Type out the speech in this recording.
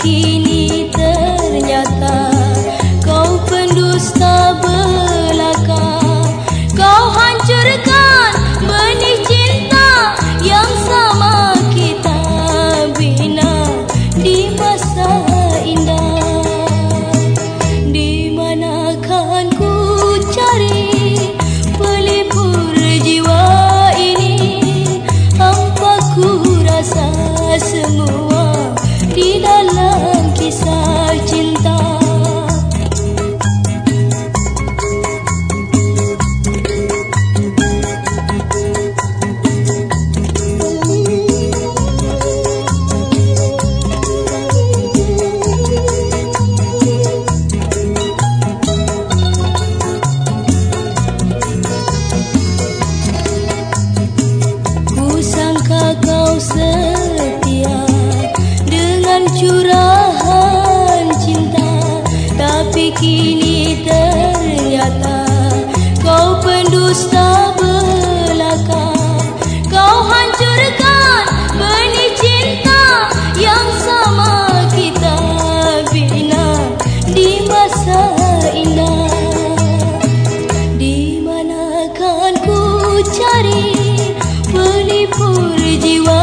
Ki campur jiwa